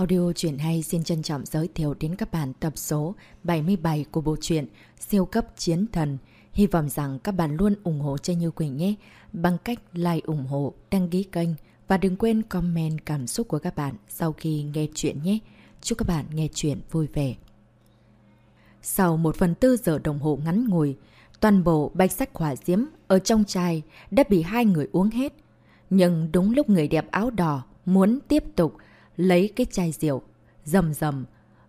Audio truyện hay xin trân trọng giới thiệu đến các bạn tập số 77 của bộ truyện Siêu cấp chiến thần. Hy vọng rằng các bạn luôn ủng hộ cho Như Quỳnh nhé bằng cách like ủng hộ, đăng ký kênh và đừng quên comment cảm xúc của các bạn sau khi nghe chuyện nhé. Chúc các bạn nghe chuyện vui vẻ. Sau một phần tư giờ đồng hồ ngắn ngủi, toàn bộ bạch sắc hỏa diễm ở trong chai đã bị hai người uống hết. Nhưng đúng lúc người đẹp áo đỏ muốn tiếp tục lấy cái chai rượu, rầm rầm,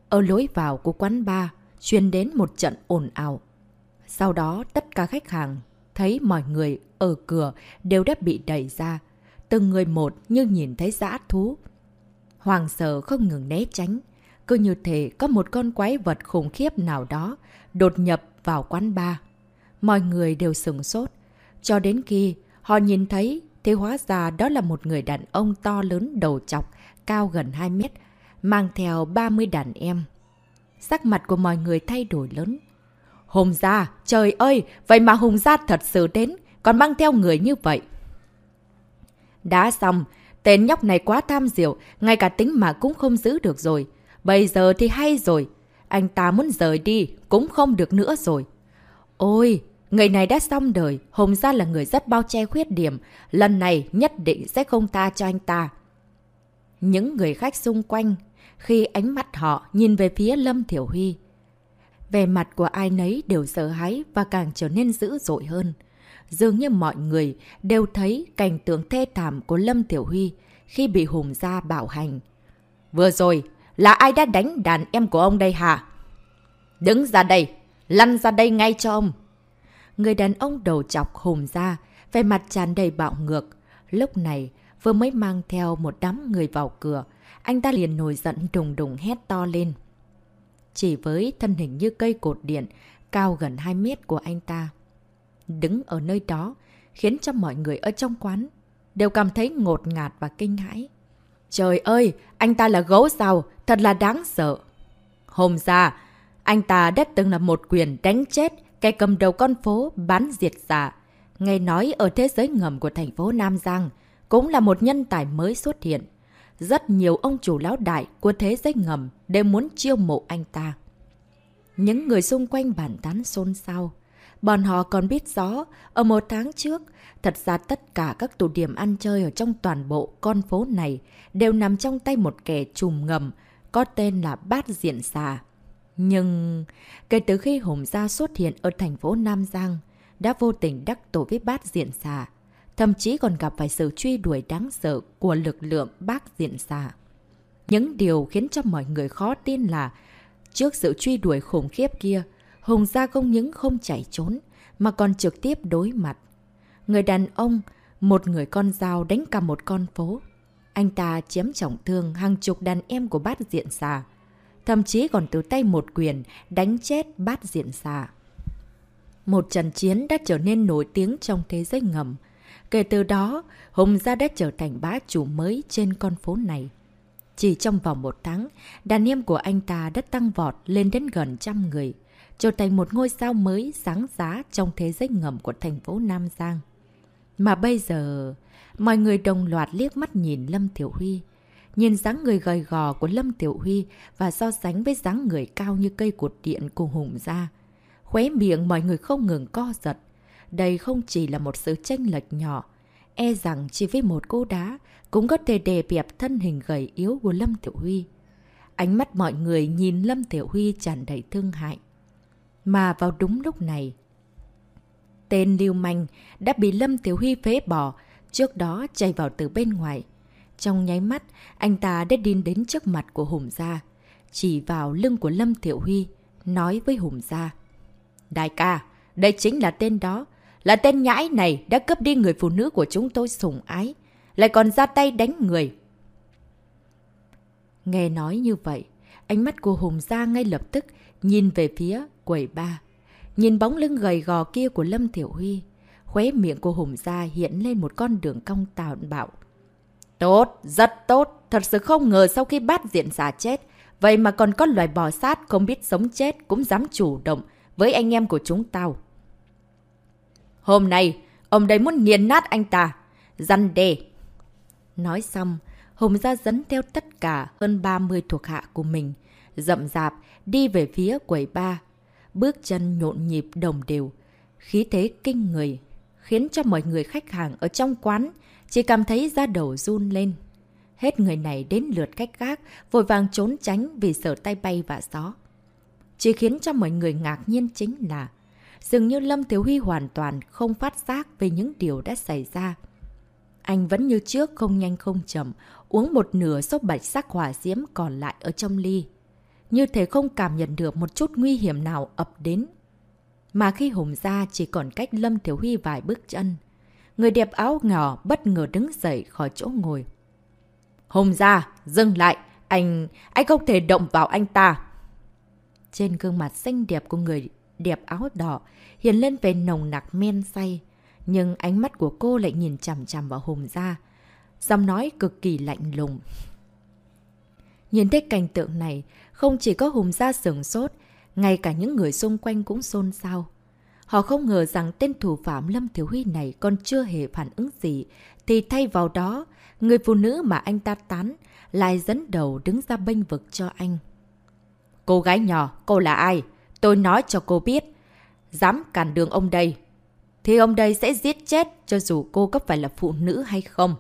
ở lối vào của quán bar, truyền đến một trận ồn ào. Sau đó tất cả khách hàng thấy mọi người ở cửa đều đã bị đẩy ra, từng người một như nhìn thấy dã thú. Hoàng sợ không ngừng né tránh, cứ như thể có một con quái vật khủng khiếp nào đó đột nhập vào quán bar. Mọi người đều sừng sốt, cho đến khi họ nhìn thấy thì hóa ra đó là một người đàn ông to lớn đầu chọc, cao gần 2 mét, mang theo 30 đàn em. Sắc mặt của mọi người thay đổi lớn. Hùng gia, trời ơi, vậy mà Hùng gia thật sự đến, còn mang theo người như vậy. Đã xong, tên nhóc này quá tham diệu, ngay cả tính mà cũng không giữ được rồi. Bây giờ thì hay rồi, anh ta muốn rời đi, cũng không được nữa rồi. Ôi, người này đã xong đời, Hùng gia là người rất bao che khuyết điểm, lần này nhất định sẽ không tha cho anh ta. Những người khách xung quanh, khi ánh mắt họ nhìn về phía Lâm Thiểu Huy. Về mặt của ai nấy đều sợ hãi và càng trở nên dữ dội hơn. Dường như mọi người đều thấy cảnh tượng thê thảm của Lâm Tiểu Huy khi bị Hùng Gia bảo hành. Vừa rồi, là ai đã đánh đàn em của ông đây hả? Đứng ra đây, lăn ra đây ngay cho ông. Người đàn ông đầu chọc Hùng Gia, về mặt tràn đầy bạo ngược. Lúc này, vừa mới mang theo một đám người vào cửa, anh ta liền nổi giận đùng đùng hét to lên. Chỉ với thân hình như cây cột điện, cao gần 2 mét của anh ta. Đứng ở nơi đó, khiến cho mọi người ở trong quán đều cảm thấy ngột ngạt và kinh hãi. Trời ơi, anh ta là gấu sao, thật là đáng sợ. Hôm ra, anh ta đã từng là một quyền đánh chết cái cầm đầu con phố bán diệt giả. Nghe nói ở thế giới ngầm của thành phố Nam Giang, cũng là một nhân tài mới xuất hiện. Rất nhiều ông chủ lão đại của thế giới ngầm đều muốn chiêu mộ anh ta. Những người xung quanh bản tán xôn xao. Bọn họ còn biết rõ, ở một tháng trước, thật ra tất cả các tụ điểm ăn chơi ở trong toàn bộ con phố này đều nằm trong tay một kẻ trùm ngầm, có tên là Bát Diện Xà. Nhưng, kể từ khi Hùng Gia xuất hiện ở thành phố Nam Giang, đã vô tình đắc tổ với Bát Diện Xà, thậm chí còn gặp phải sự truy đuổi đáng sợ của lực lượng bác diện xa Những điều khiến cho mọi người khó tin là trước sự truy đuổi khủng khiếp kia, Hùng Gia không những không chạy trốn mà còn trực tiếp đối mặt. Người đàn ông, một người con dao đánh cả một con phố. Anh ta chiếm trọng thương hàng chục đàn em của bát diện xà. Thậm chí còn từ tay một quyền đánh chết bát diện xà. Một trận chiến đã trở nên nổi tiếng trong thế giới ngầm. Kể từ đó, Hùng Gia đã trở thành bá chủ mới trên con phố này. Chỉ trong vòng một tháng, đàn em của anh ta đã tăng vọt lên đến gần trăm người, trở thành một ngôi sao mới sáng giá trong thế giới ngầm của thành phố Nam Giang. Mà bây giờ, mọi người đồng loạt liếc mắt nhìn Lâm Tiểu Huy. Nhìn dáng người gầy gò của Lâm Tiểu Huy và so sánh với dáng người cao như cây cột điện của Hùng Gia. Khóe miệng mọi người không ngừng co giật, đây không chỉ là một sự tranh lệch nhỏ. E rằng chỉ với một cô đá cũng có thể đề bẹp thân hình gầy yếu của Lâm Tiểu Huy. Ánh mắt mọi người nhìn Lâm Tiểu Huy tràn đầy thương hại. Mà vào đúng lúc này, tên Lưu Manh đã bị Lâm Tiểu Huy phế bỏ, trước đó chạy vào từ bên ngoài. Trong nháy mắt, anh ta đã đi đến trước mặt của Hùng Gia, chỉ vào lưng của Lâm Tiểu Huy, nói với Hùng Gia. Đại ca, đây chính là tên đó, là tên nhãi này đã cướp đi người phụ nữ của chúng tôi sủng ái. Lại còn ra tay đánh người. Nghe nói như vậy, ánh mắt của Hùng ra ngay lập tức nhìn về phía quầy ba. Nhìn bóng lưng gầy gò kia của Lâm Thiểu Huy. Khóe miệng của Hùng ra hiện lên một con đường cong tào bạo. Tốt, rất tốt. Thật sự không ngờ sau khi bát diện giả chết, vậy mà còn có loài bò sát không biết sống chết cũng dám chủ động với anh em của chúng tao. Hôm nay, ông đây muốn nghiền nát anh ta. dăn đề. Nói xong, Hùng ra dẫn theo tất cả hơn 30 thuộc hạ của mình, rậm rạp đi về phía quầy ba. Bước chân nhộn nhịp đồng đều, khí thế kinh người, khiến cho mọi người khách hàng ở trong quán chỉ cảm thấy da đầu run lên. Hết người này đến lượt cách khác, vội vàng trốn tránh vì sợ tay bay và gió. Chỉ khiến cho mọi người ngạc nhiên chính là dường như Lâm Thiếu Huy hoàn toàn không phát giác về những điều đã xảy ra. Anh vẫn như trước không nhanh không chậm, uống một nửa sốc bạch sắc hỏa diễm còn lại ở trong ly. Như thế không cảm nhận được một chút nguy hiểm nào ập đến. Mà khi Hùng ra chỉ còn cách Lâm Thiếu Huy vài bước chân, người đẹp áo ngỏ bất ngờ đứng dậy khỏi chỗ ngồi. Hùng ra, dừng lại, anh, anh không thể động vào anh ta. Trên gương mặt xinh đẹp của người đẹp áo đỏ hiện lên về nồng nặc men say. Nhưng ánh mắt của cô lại nhìn chằm chằm vào Hùng ra. Giọng nói cực kỳ lạnh lùng. Nhìn thấy cảnh tượng này, không chỉ có Hùng ra sừng sốt, ngay cả những người xung quanh cũng xôn xao. Họ không ngờ rằng tên thủ phạm Lâm Thiếu Huy này còn chưa hề phản ứng gì, thì thay vào đó, người phụ nữ mà anh ta tán lại dẫn đầu đứng ra bênh vực cho anh. Cô gái nhỏ, cô là ai? Tôi nói cho cô biết. Dám cản đường ông đây. Thì ông đây sẽ giết chết cho dù cô có phải là phụ nữ hay không.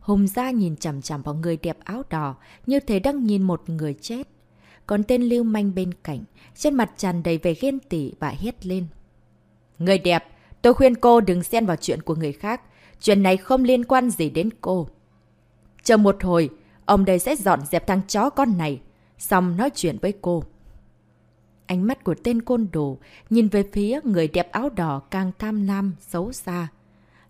Hùng gia nhìn chằm chằm vào người đẹp áo đỏ như thế đang nhìn một người chết. Còn tên lưu manh bên cạnh, trên mặt tràn đầy về ghen tỉ và hét lên. Người đẹp, tôi khuyên cô đừng xen vào chuyện của người khác. Chuyện này không liên quan gì đến cô. Chờ một hồi, ông đây sẽ dọn dẹp thằng chó con này. Xong nói chuyện với cô. Ánh mắt của tên côn đồ nhìn về phía người đẹp áo đỏ càng tham lam, xấu xa.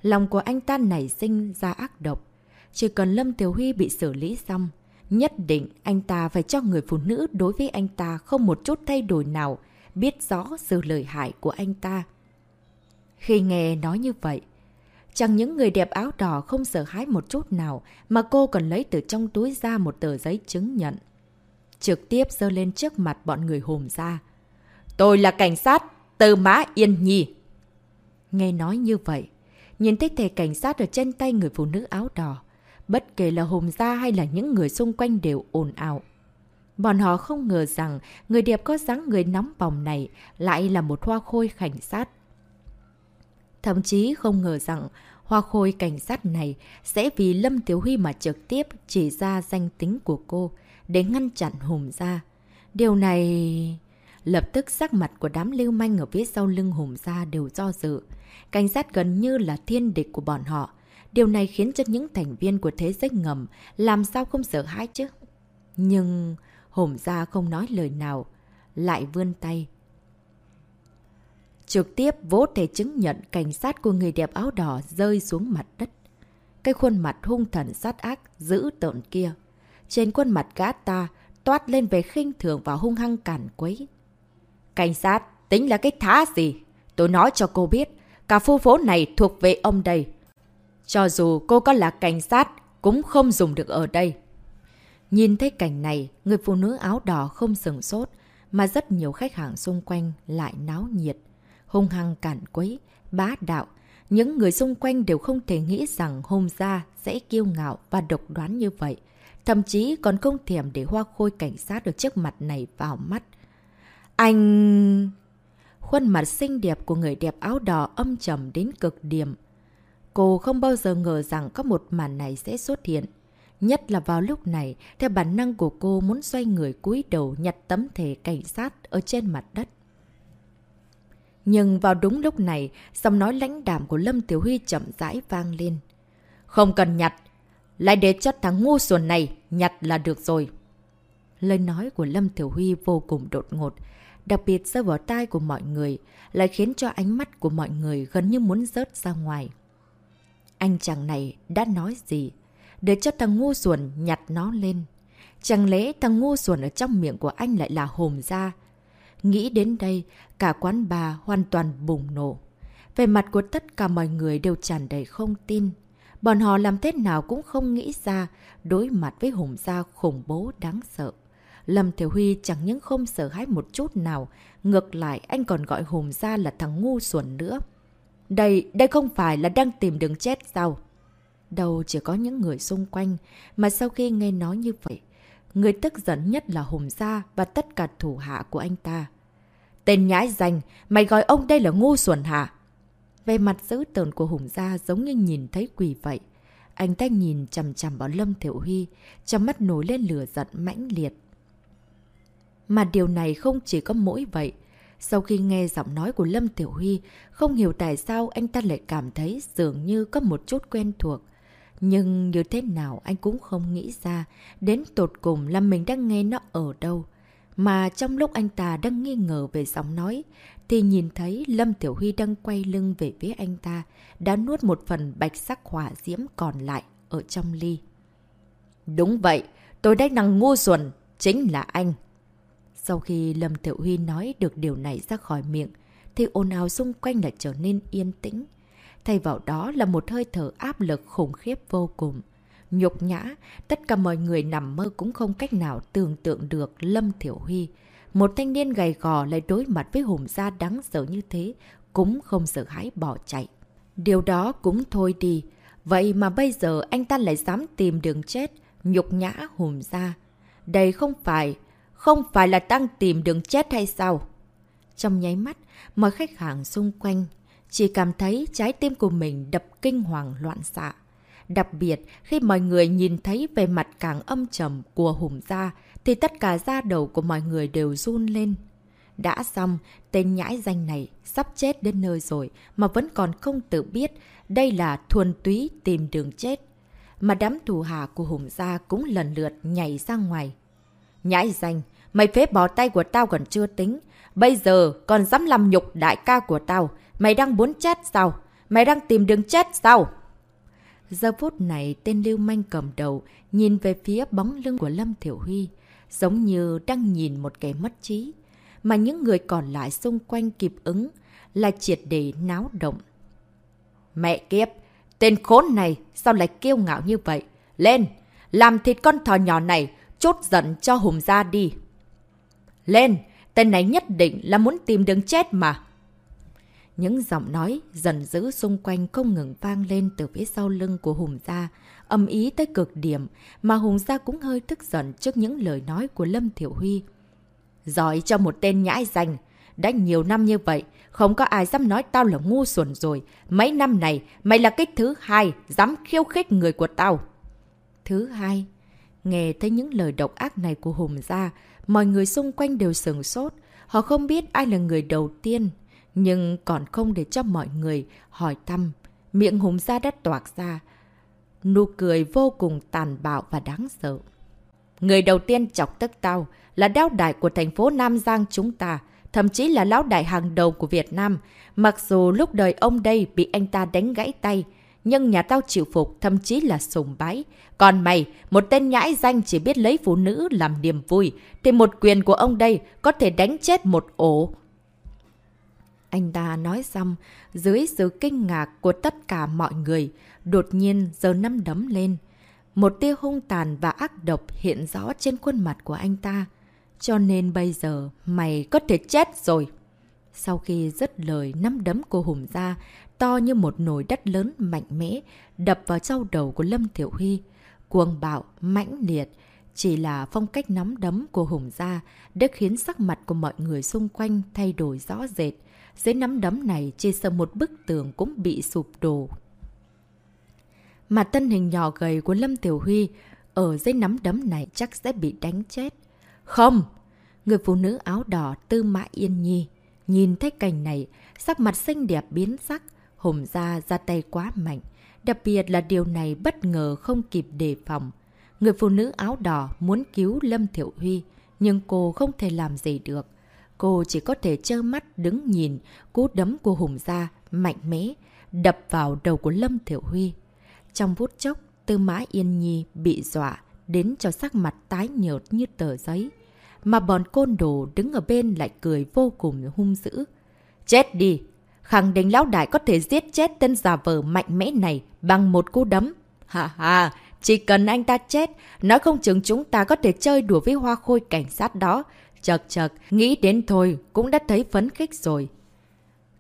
Lòng của anh ta nảy sinh ra ác độc. Chỉ cần Lâm Tiểu Huy bị xử lý xong, nhất định anh ta phải cho người phụ nữ đối với anh ta không một chút thay đổi nào, biết rõ sự lợi hại của anh ta. Khi nghe nói như vậy, chẳng những người đẹp áo đỏ không sợ hãi một chút nào mà cô còn lấy từ trong túi ra một tờ giấy chứng nhận. Trực tiếp dơ lên trước mặt bọn người hùm ra. Tôi là cảnh sát, tư Mã Yên Nhi. Nghe nói như vậy, nhìn thấy thẻ cảnh sát ở trên tay người phụ nữ áo đỏ. Bất kể là hùng gia hay là những người xung quanh đều ồn ào. Bọn họ không ngờ rằng người đẹp có dáng người nóng bỏng này lại là một hoa khôi cảnh sát. Thậm chí không ngờ rằng hoa khôi cảnh sát này sẽ vì Lâm Tiểu Huy mà trực tiếp chỉ ra danh tính của cô để ngăn chặn Hùng gia. Điều này... Lập tức sắc mặt của đám lưu manh ở phía sau lưng hùm gia đều do dự. Cảnh sát gần như là thiên địch của bọn họ. Điều này khiến cho những thành viên của thế giới ngầm làm sao không sợ hãi chứ. Nhưng hổm gia không nói lời nào, lại vươn tay. Trực tiếp vỗ thể chứng nhận cảnh sát của người đẹp áo đỏ rơi xuống mặt đất. Cái khuôn mặt hung thần sát ác, giữ tợn kia. Trên khuôn mặt gã ta toát lên về khinh thường và hung hăng cản quấy. Cảnh sát, tính là cái thá gì? Tôi nói cho cô biết, cả khu phố này thuộc về ông đây. Cho dù cô có là cảnh sát, cũng không dùng được ở đây. Nhìn thấy cảnh này, người phụ nữ áo đỏ không sừng sốt, mà rất nhiều khách hàng xung quanh lại náo nhiệt. Hung hăng cản quấy, bá đạo. Những người xung quanh đều không thể nghĩ rằng hôm ra sẽ kiêu ngạo và độc đoán như vậy. Thậm chí còn không thèm để hoa khôi cảnh sát được trước mặt này vào mắt. Anh... Khuôn mặt xinh đẹp của người đẹp áo đỏ âm trầm đến cực điểm. Cô không bao giờ ngờ rằng có một màn này sẽ xuất hiện. Nhất là vào lúc này, theo bản năng của cô muốn xoay người cúi đầu nhặt tấm thẻ cảnh sát ở trên mặt đất. Nhưng vào đúng lúc này, giọng nói lãnh đạm của Lâm Tiểu Huy chậm rãi vang lên. Không cần nhặt, lại để cho thằng ngu xuẩn này nhặt là được rồi. Lời nói của Lâm Tiểu Huy vô cùng đột ngột, đặc biệt rơi vào tai của mọi người, lại khiến cho ánh mắt của mọi người gần như muốn rớt ra ngoài. Anh chàng này đã nói gì? Để cho thằng ngu xuẩn nhặt nó lên. Chẳng lẽ thằng ngu xuẩn ở trong miệng của anh lại là hồm ra? Nghĩ đến đây, cả quán bà hoàn toàn bùng nổ. Về mặt của tất cả mọi người đều tràn đầy không tin. Bọn họ làm thế nào cũng không nghĩ ra đối mặt với hùng gia khủng bố đáng sợ. Lâm Thiểu Huy chẳng những không sợ hãi một chút nào, ngược lại anh còn gọi Hùng ra là thằng ngu xuẩn nữa. Đây, đây không phải là đang tìm đường chết sao? đâu chỉ có những người xung quanh, mà sau khi nghe nói như vậy, người tức giận nhất là Hùng Gia và tất cả thủ hạ của anh ta. Tên nhãi danh, mày gọi ông đây là ngu xuẩn hả? Về mặt dữ tợn của Hùng Gia giống như nhìn thấy quỷ vậy. Anh ta nhìn chầm chầm vào Lâm Thiểu Huy, trong mắt nổi lên lửa giận mãnh liệt. Mà điều này không chỉ có mỗi vậy. Sau khi nghe giọng nói của Lâm Tiểu Huy, không hiểu tại sao anh ta lại cảm thấy dường như có một chút quen thuộc. Nhưng như thế nào anh cũng không nghĩ ra, đến tột cùng là mình đang nghe nó ở đâu. Mà trong lúc anh ta đang nghi ngờ về giọng nói, thì nhìn thấy Lâm Tiểu Huy đang quay lưng về phía anh ta, đã nuốt một phần bạch sắc hỏa diễm còn lại ở trong ly. Đúng vậy, tôi đang năng ngu xuẩn, chính là anh. Sau khi Lâm Thiệu Huy nói được điều này ra khỏi miệng, thì ồn ào xung quanh lại trở nên yên tĩnh. Thay vào đó là một hơi thở áp lực khủng khiếp vô cùng. Nhục nhã, tất cả mọi người nằm mơ cũng không cách nào tưởng tượng được Lâm Thiểu Huy. Một thanh niên gầy gò lại đối mặt với hùng gia đáng sợ như thế, cũng không sợ hãi bỏ chạy. Điều đó cũng thôi đi. Vậy mà bây giờ anh ta lại dám tìm đường chết, nhục nhã hùng gia. Đây không phải, không phải là đang tìm đường chết hay sao? Trong nháy mắt, mọi khách hàng xung quanh chỉ cảm thấy trái tim của mình đập kinh hoàng loạn xạ. Đặc biệt, khi mọi người nhìn thấy về mặt càng âm trầm của Hùng Gia, thì tất cả da đầu của mọi người đều run lên. Đã xong, tên nhãi danh này sắp chết đến nơi rồi mà vẫn còn không tự biết đây là thuần túy tìm đường chết. Mà đám thù hạ của Hùng Gia cũng lần lượt nhảy ra ngoài. Nhãi danh, mày phế bỏ tay của tao còn chưa tính. Bây giờ còn dám làm nhục đại ca của tao. Mày đang muốn chết sao? Mày đang tìm đường chết sao? Giờ phút này tên lưu manh cầm đầu nhìn về phía bóng lưng của Lâm Thiểu Huy, giống như đang nhìn một kẻ mất trí. Mà những người còn lại xung quanh kịp ứng là triệt để náo động. Mẹ kiếp! Tên khốn này sao lại kiêu ngạo như vậy? Lên! Làm thịt con thỏ nhỏ này, chốt giận cho Hùng ra đi. Lên! Tên này nhất định là muốn tìm đường chết mà. Những giọng nói dần dữ xung quanh không ngừng vang lên từ phía sau lưng của Hùng Gia, âm ý tới cực điểm, mà Hùng Gia cũng hơi tức giận trước những lời nói của Lâm Thiểu Huy. Giỏi cho một tên nhãi danh, đã nhiều năm như vậy, không có ai dám nói tao là ngu xuẩn rồi. Mấy năm này, mày là cái thứ hai, dám khiêu khích người của tao. Thứ hai, nghe thấy những lời độc ác này của Hùng Gia, mọi người xung quanh đều sừng sốt. Họ không biết ai là người đầu tiên nhưng còn không để cho mọi người hỏi thăm. Miệng hùng ra đất toạc ra. Nụ cười vô cùng tàn bạo và đáng sợ. Người đầu tiên chọc tức tao là đao đại của thành phố Nam Giang chúng ta, thậm chí là lão đại hàng đầu của Việt Nam. Mặc dù lúc đời ông đây bị anh ta đánh gãy tay, nhưng nhà tao chịu phục thậm chí là sùng bái. Còn mày, một tên nhãi danh chỉ biết lấy phụ nữ làm niềm vui, thì một quyền của ông đây có thể đánh chết một ổ anh ta nói xong, dưới sự kinh ngạc của tất cả mọi người, đột nhiên giờ năm đấm lên. Một tia hung tàn và ác độc hiện rõ trên khuôn mặt của anh ta. Cho nên bây giờ mày có thể chết rồi. Sau khi dứt lời năm đấm của Hùng ra, to như một nồi đất lớn mạnh mẽ, đập vào sau đầu của Lâm Thiểu Huy. Cuồng bạo, mãnh liệt, chỉ là phong cách nắm đấm của Hùng gia đã khiến sắc mặt của mọi người xung quanh thay đổi rõ rệt. Dưới nắm đấm này, chỉ sợ một bức tường cũng bị sụp đổ. Mà thân hình nhỏ gầy của Lâm Tiểu Huy ở dưới nắm đấm này chắc sẽ bị đánh chết. Không! Người phụ nữ áo đỏ Tư Mã Yên Nhi nhìn thấy cảnh này, sắc mặt xinh đẹp biến sắc, hùng ra ra tay quá mạnh. Đặc biệt là điều này bất ngờ không kịp đề phòng. Người phụ nữ áo đỏ muốn cứu Lâm Thiệu Huy, nhưng cô không thể làm gì được. Cô chỉ có thể trơ mắt đứng nhìn cú đấm của Hùng Gia mạnh mẽ đập vào đầu của Lâm Thiểu Huy. Trong phút chốc, Tư Mã Yên Nhi bị dọa đến cho sắc mặt tái nhợt như tờ giấy. Mà bọn côn đồ đứng ở bên lại cười vô cùng hung dữ. Chết đi! Khẳng định lão đại có thể giết chết tên giả vờ mạnh mẽ này bằng một cú đấm. Ha ha! Chỉ cần anh ta chết, nói không chừng chúng ta có thể chơi đùa với hoa khôi cảnh sát đó. Chật chật, nghĩ đến thôi, cũng đã thấy phấn khích rồi.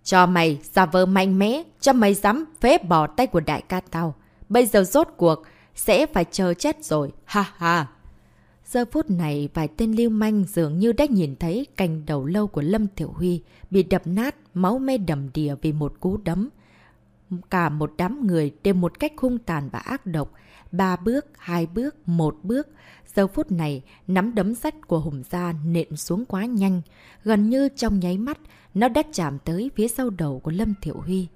Cho mày, giả vờ mạnh mẽ, cho mày dám phế bỏ tay của đại ca tao. bây giờ rốt cuộc, sẽ phải chờ chết rồi, ha ha. Giờ phút này, vài tên lưu manh dường như đã nhìn thấy cành đầu lâu của Lâm Thiểu Huy bị đập nát, máu me đầm đìa vì một cú đấm. Cả một đám người đều một cách hung tàn và ác độc. Ba bước, hai bước, một bước. Giờ phút này, nắm đấm sắt của Hùng Gia nện xuống quá nhanh. Gần như trong nháy mắt, nó đã chạm tới phía sau đầu của Lâm Thiểu Huy.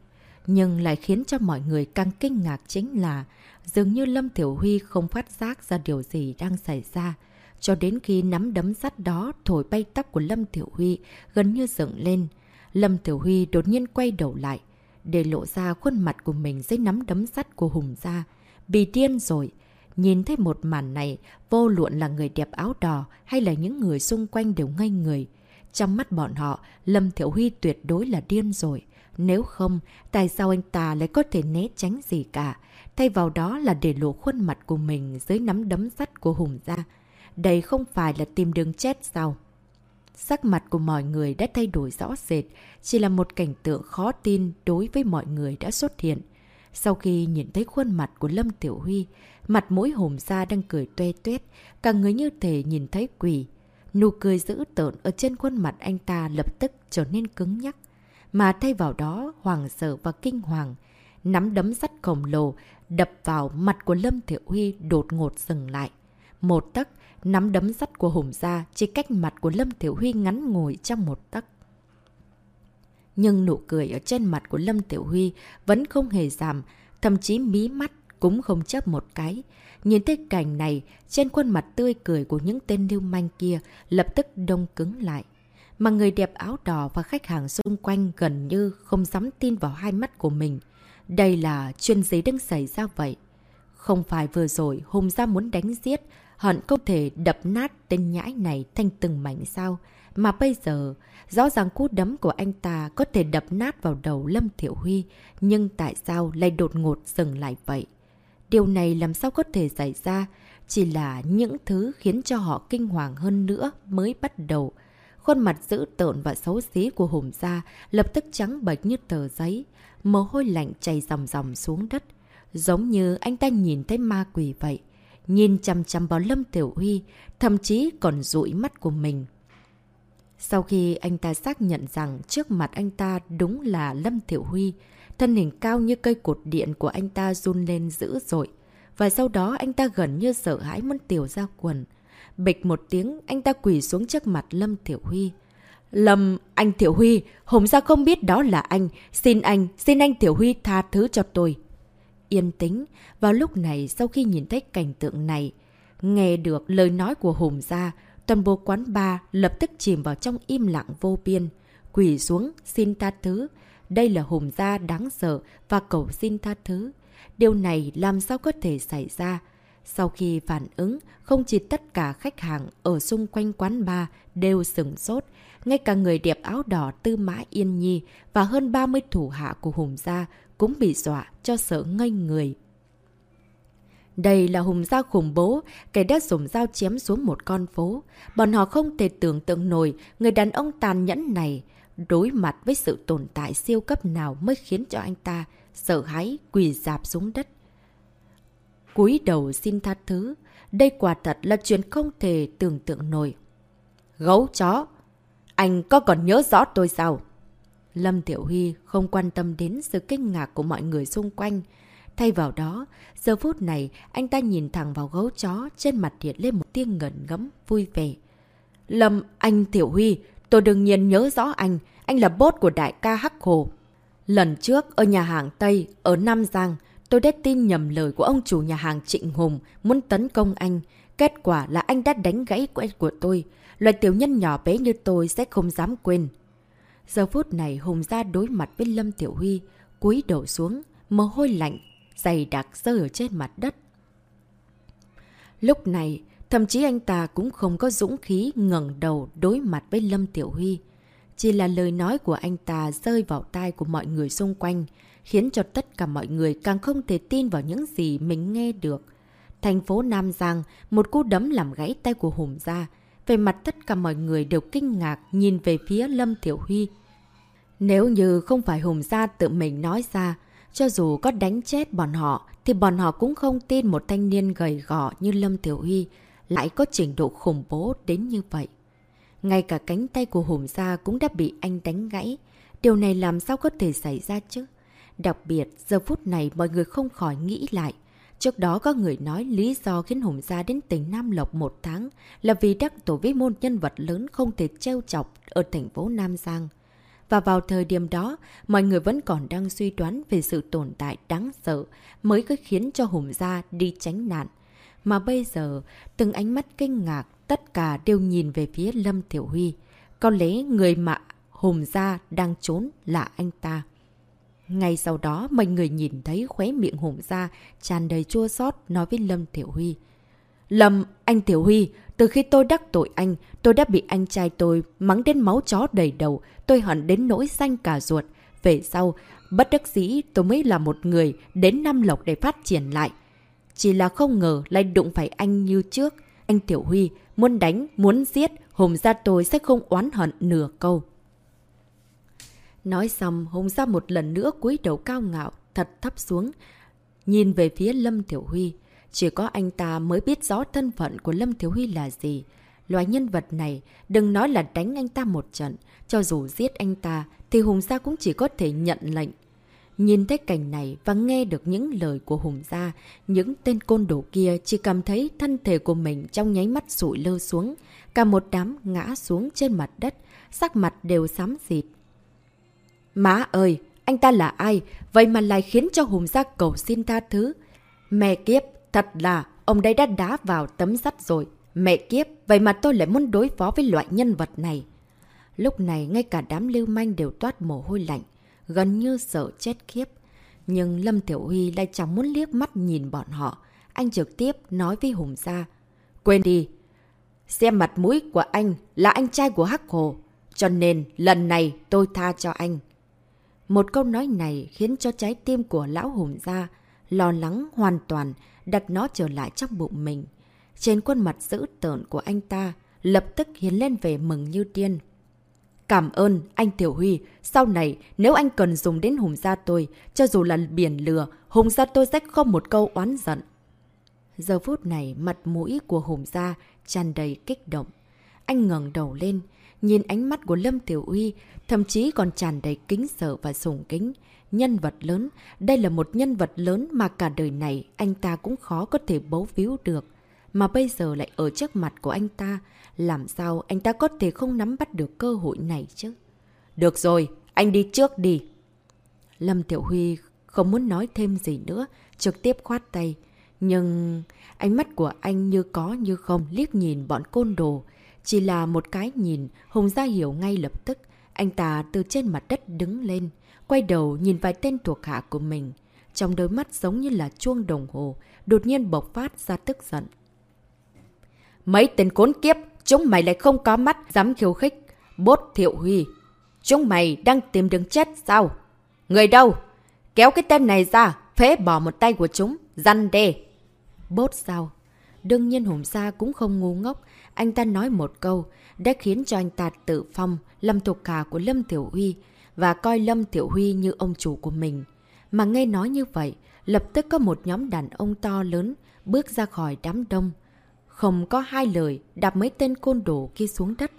Nhưng lại khiến cho mọi người càng kinh ngạc chính là dường như Lâm Thiểu Huy không phát giác ra điều gì đang xảy ra. Cho đến khi nắm đấm sắt đó thổi bay tóc của Lâm Thiểu Huy gần như dựng lên. Lâm Thiểu Huy đột nhiên quay đầu lại, để lộ ra khuôn mặt của mình dưới nắm đấm sắt của Hùng Gia. Bị điên rồi. Nhìn thấy một màn này, vô luận là người đẹp áo đỏ hay là những người xung quanh đều ngây người. Trong mắt bọn họ, Lâm Thiểu Huy tuyệt đối là điên rồi. Nếu không, tại sao anh ta lại có thể né tránh gì cả? Thay vào đó là để lộ khuôn mặt của mình dưới nắm đấm sắt của Hùng ra. Đây không phải là tìm đường chết sao? Sắc mặt của mọi người đã thay đổi rõ rệt, chỉ là một cảnh tượng khó tin đối với mọi người đã xuất hiện. Sau khi nhìn thấy khuôn mặt của Lâm Tiểu Huy, mặt mũi hồm ra đang cười tuê tuyết, cả người như thể nhìn thấy quỷ. Nụ cười dữ tợn ở trên khuôn mặt anh ta lập tức trở nên cứng nhắc, mà thay vào đó hoàng sợ và kinh hoàng. Nắm đấm sắt khổng lồ đập vào mặt của Lâm Thiệu Huy đột ngột dừng lại. Một tấc, nắm đấm sắt của Hùng ra chỉ cách mặt của Lâm Thiệu Huy ngắn ngồi trong một tấc. Nhưng nụ cười ở trên mặt của Lâm Tiểu Huy vẫn không hề giảm, thậm chí mí mắt cũng không chấp một cái. Nhìn thấy cảnh này, trên khuôn mặt tươi cười của những tên lưu manh kia lập tức đông cứng lại. Mà người đẹp áo đỏ và khách hàng xung quanh gần như không dám tin vào hai mắt của mình. Đây là chuyện gì đang xảy ra vậy? Không phải vừa rồi Hùng ra muốn đánh giết, hận không thể đập nát tên nhãi này thành từng mảnh sao? Mà bây giờ, rõ ràng cú đấm của anh ta có thể đập nát vào đầu Lâm Thiểu Huy, nhưng tại sao lại đột ngột dừng lại vậy? Điều này làm sao có thể xảy ra? Chỉ là những thứ khiến cho họ kinh hoàng hơn nữa mới bắt đầu. Khuôn mặt dữ tợn và xấu xí của Hùng Gia lập tức trắng bệch như tờ giấy, mồ hôi lạnh chảy dòng dòng xuống đất. Giống như anh ta nhìn thấy ma quỷ vậy. Nhìn chăm chăm vào Lâm Tiểu Huy, thậm chí còn dụi mắt của mình. Sau khi anh ta xác nhận rằng trước mặt anh ta đúng là Lâm tiểu Huy, thân hình cao như cây cột điện của anh ta run lên dữ dội. Và sau đó anh ta gần như sợ hãi muốn tiểu ra quần. Bịch một tiếng, anh ta quỳ xuống trước mặt Lâm tiểu Huy. Lâm, anh Thiểu Huy, Hồng Gia không biết đó là anh. Xin anh, xin anh Thiểu Huy tha thứ cho tôi. Yên tĩnh, vào lúc này sau khi nhìn thấy cảnh tượng này, nghe được lời nói của Hùng Gia, Toàn bộ quán bar lập tức chìm vào trong im lặng vô biên. Quỷ xuống, xin tha thứ. Đây là hùng gia đáng sợ và cầu xin tha thứ. Điều này làm sao có thể xảy ra? Sau khi phản ứng, không chỉ tất cả khách hàng ở xung quanh quán bar đều sừng sốt, ngay cả người đẹp áo đỏ Tư Mã Yên Nhi và hơn 30 thủ hạ của Hùng Gia cũng bị dọa cho sợ ngây người. Đây là hùng Gia khủng bố, kẻ đã dùng dao chém xuống một con phố. Bọn họ không thể tưởng tượng nổi người đàn ông tàn nhẫn này đối mặt với sự tồn tại siêu cấp nào mới khiến cho anh ta sợ hãi quỳ dạp xuống đất. cúi đầu xin tha thứ, đây quả thật là chuyện không thể tưởng tượng nổi. Gấu chó! Anh có còn nhớ rõ tôi sao? Lâm Tiểu Huy không quan tâm đến sự kinh ngạc của mọi người xung quanh. Thay vào đó, giờ phút này anh ta nhìn thẳng vào gấu chó trên mặt hiện lên một tiếng ngẩn ngấm, vui vẻ. Lâm, anh Tiểu Huy, tôi đương nhiên nhớ rõ anh, anh là bốt của đại ca Hắc Hồ. Lần trước, ở nhà hàng Tây, ở Nam Giang, tôi đã tin nhầm lời của ông chủ nhà hàng Trịnh Hùng muốn tấn công anh. Kết quả là anh đã đánh gãy quét của tôi. Loại tiểu nhân nhỏ bé như tôi sẽ không dám quên. Giờ phút này Hùng ra đối mặt với Lâm Tiểu Huy, cúi đầu xuống, mồ hôi lạnh dày đặc rơi ở trên mặt đất. Lúc này, thậm chí anh ta cũng không có dũng khí ngẩng đầu đối mặt với Lâm Tiểu Huy. Chỉ là lời nói của anh ta rơi vào tai của mọi người xung quanh, khiến cho tất cả mọi người càng không thể tin vào những gì mình nghe được. Thành phố Nam Giang, một cú đấm làm gãy tay của Hùng ra. Về mặt tất cả mọi người đều kinh ngạc nhìn về phía Lâm Tiểu Huy. Nếu như không phải Hùng gia tự mình nói ra, Cho dù có đánh chết bọn họ, thì bọn họ cũng không tin một thanh niên gầy gò như Lâm Tiểu Huy lại có trình độ khủng bố đến như vậy. Ngay cả cánh tay của Hùng Gia cũng đã bị anh đánh gãy. Điều này làm sao có thể xảy ra chứ? Đặc biệt, giờ phút này mọi người không khỏi nghĩ lại. Trước đó có người nói lý do khiến Hùng Gia đến tỉnh Nam Lộc một tháng là vì đắc tổ với môn nhân vật lớn không thể treo chọc ở thành phố Nam Giang. Và vào thời điểm đó, mọi người vẫn còn đang suy đoán về sự tồn tại đáng sợ mới có khiến cho Hùng Gia đi tránh nạn. Mà bây giờ, từng ánh mắt kinh ngạc, tất cả đều nhìn về phía Lâm Tiểu Huy. Có lẽ người mà Hùng Gia đang trốn là anh ta. Ngay sau đó, mọi người nhìn thấy khóe miệng Hùng ra, tràn đầy chua xót nói với Lâm Tiểu Huy. Lâm, anh Tiểu Huy, từ khi tôi đắc tội anh, tôi đã bị anh trai tôi mắng đến máu chó đầy đầu, tôi hận đến nỗi xanh cả ruột. Về sau, bất đắc dĩ tôi mới là một người đến Nam Lộc để phát triển lại. Chỉ là không ngờ lại đụng phải anh như trước. Anh Tiểu Huy, muốn đánh, muốn giết, hồn ra tôi sẽ không oán hận nửa câu. Nói xong, Hùng gia một lần nữa cúi đầu cao ngạo, thật thấp xuống, nhìn về phía Lâm Thiểu Huy. Chỉ có anh ta mới biết rõ thân phận của Lâm Thiếu Huy là gì. Loại nhân vật này, đừng nói là đánh anh ta một trận. Cho dù giết anh ta, thì Hùng Gia cũng chỉ có thể nhận lệnh. Nhìn thấy cảnh này và nghe được những lời của Hùng Gia, những tên côn đồ kia chỉ cảm thấy thân thể của mình trong nháy mắt sụi lơ xuống. Cả một đám ngã xuống trên mặt đất, sắc mặt đều xám dịp. Má ơi, anh ta là ai? Vậy mà lại khiến cho Hùng Gia cầu xin tha thứ. Mẹ kiếp, Thật là, ông đây đã đá vào tấm sắt rồi. Mẹ kiếp, vậy mà tôi lại muốn đối phó với loại nhân vật này. Lúc này, ngay cả đám lưu manh đều toát mồ hôi lạnh, gần như sợ chết khiếp. Nhưng Lâm Tiểu Huy lại chẳng muốn liếc mắt nhìn bọn họ. Anh trực tiếp nói với Hùng gia. Quên đi, xem mặt mũi của anh là anh trai của Hắc Hồ. Cho nên lần này tôi tha cho anh. Một câu nói này khiến cho trái tim của lão Hùng gia lo lắng hoàn toàn, đặt nó trở lại trong bụng mình. Trên khuôn mặt dữ tợn của anh ta, lập tức hiến lên về mừng như điên. Cảm ơn, anh Tiểu Huy. Sau này, nếu anh cần dùng đến Hùng Gia tôi, cho dù là biển lừa, Hùng Gia tôi sẽ không một câu oán giận. Giờ phút này, mặt mũi của Hùng Gia tràn đầy kích động. Anh ngẩng đầu lên, nhìn ánh mắt của Lâm Tiểu Uy thậm chí còn tràn đầy kính sợ và sùng kính nhân vật lớn. Đây là một nhân vật lớn mà cả đời này anh ta cũng khó có thể bấu víu được. Mà bây giờ lại ở trước mặt của anh ta. Làm sao anh ta có thể không nắm bắt được cơ hội này chứ? Được rồi, anh đi trước đi. Lâm Tiểu Huy không muốn nói thêm gì nữa, trực tiếp khoát tay. Nhưng ánh mắt của anh như có như không liếc nhìn bọn côn đồ. Chỉ là một cái nhìn, Hùng ra hiểu ngay lập tức. Anh ta từ trên mặt đất đứng lên quay đầu nhìn vài tên thuộc hạ của mình. Trong đôi mắt giống như là chuông đồng hồ, đột nhiên bộc phát ra tức giận. Mấy tên cốn kiếp, chúng mày lại không có mắt, dám khiêu khích. Bốt thiệu huy, chúng mày đang tìm đường chết sao? Người đâu? Kéo cái tên này ra, phế bỏ một tay của chúng, răn đê. Bốt sao? Đương nhiên Hùng Sa cũng không ngu ngốc, anh ta nói một câu, đã khiến cho anh ta tự phong, lâm Thục hạ của Lâm Tiểu Huy, và coi Lâm Tiểu Huy như ông chủ của mình. Mà nghe nói như vậy, lập tức có một nhóm đàn ông to lớn bước ra khỏi đám đông. Không có hai lời, đạp mấy tên côn đồ kia xuống đất.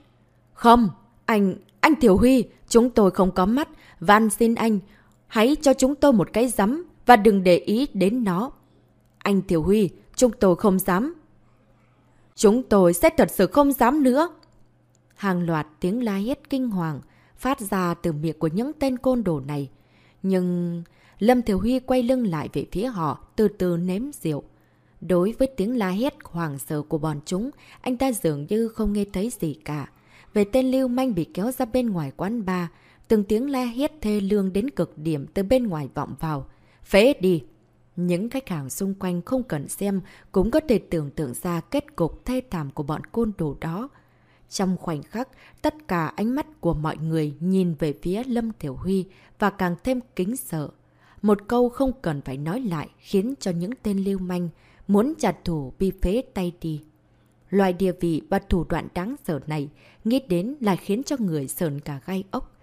Không, anh, anh Tiểu Huy, chúng tôi không có mắt, van xin anh, hãy cho chúng tôi một cái giấm và đừng để ý đến nó. Anh Tiểu Huy, chúng tôi không dám. Chúng tôi sẽ thật sự không dám nữa. Hàng loạt tiếng la hét kinh hoàng, phát ra từ miệng của những tên côn đồ này. Nhưng Lâm Thiểu Huy quay lưng lại về phía họ, từ từ nếm rượu. Đối với tiếng la hét hoàng sợ của bọn chúng, anh ta dường như không nghe thấy gì cả. Về tên lưu manh bị kéo ra bên ngoài quán bar, từng tiếng la hét thê lương đến cực điểm từ bên ngoài vọng vào. Phế đi! Những khách hàng xung quanh không cần xem cũng có thể tưởng tượng ra kết cục thê thảm của bọn côn đồ đó. Trong khoảnh khắc, tất cả ánh mắt của mọi người nhìn về phía Lâm Tiểu Huy và càng thêm kính sợ. Một câu không cần phải nói lại khiến cho những tên lưu manh muốn chặt thủ bi phế tay đi. Loại địa vị và thủ đoạn đáng sợ này nghĩ đến là khiến cho người sờn cả gai ốc.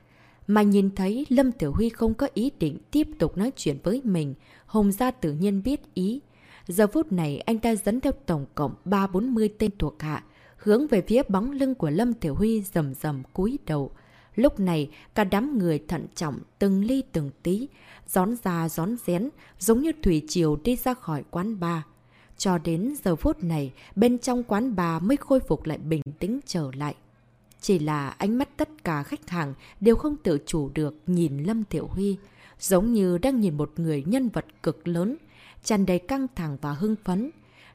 Mà nhìn thấy Lâm Tiểu Huy không có ý định tiếp tục nói chuyện với mình, Hồng Gia tự nhiên biết ý. Giờ phút này anh ta dẫn theo tổng cộng 3-40 tên thuộc hạ, hướng về phía bóng lưng của Lâm Tiểu Huy rầm rầm cúi đầu. Lúc này, cả đám người thận trọng, từng ly từng tí, gión ra gión rén, giống như Thủy Triều đi ra khỏi quán bar. Cho đến giờ phút này, bên trong quán bar mới khôi phục lại bình tĩnh trở lại. Chỉ là ánh mắt tất cả khách hàng đều không tự chủ được nhìn Lâm Tiểu Huy, giống như đang nhìn một người nhân vật cực lớn, tràn đầy căng thẳng và hưng phấn.